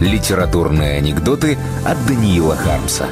Литературные анекдоты от Даниила Хармса.